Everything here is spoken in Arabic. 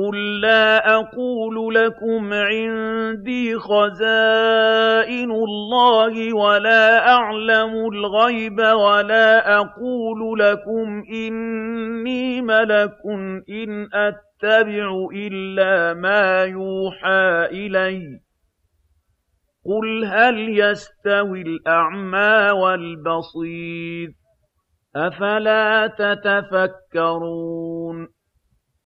قُل لَّا أَقُولُ لَكُمْ عِندِي خَزَائِنُ اللَّهِ وَلَا أَعْلَمُ الْغَيْبَ وَلَا أَقُولُ لَكُمْ إِنِّي مَلَكٌ إِنْ أَتَّبِعُ إِلَّا مَا يُوحَىٰ إِلَيَّ ۚ قُلْ هَلْ يَسْتَوِي الْأَعْمَىٰ وَالْبَصِيرُ ۚ أَفَلَا تَتَفَكَّرُونَ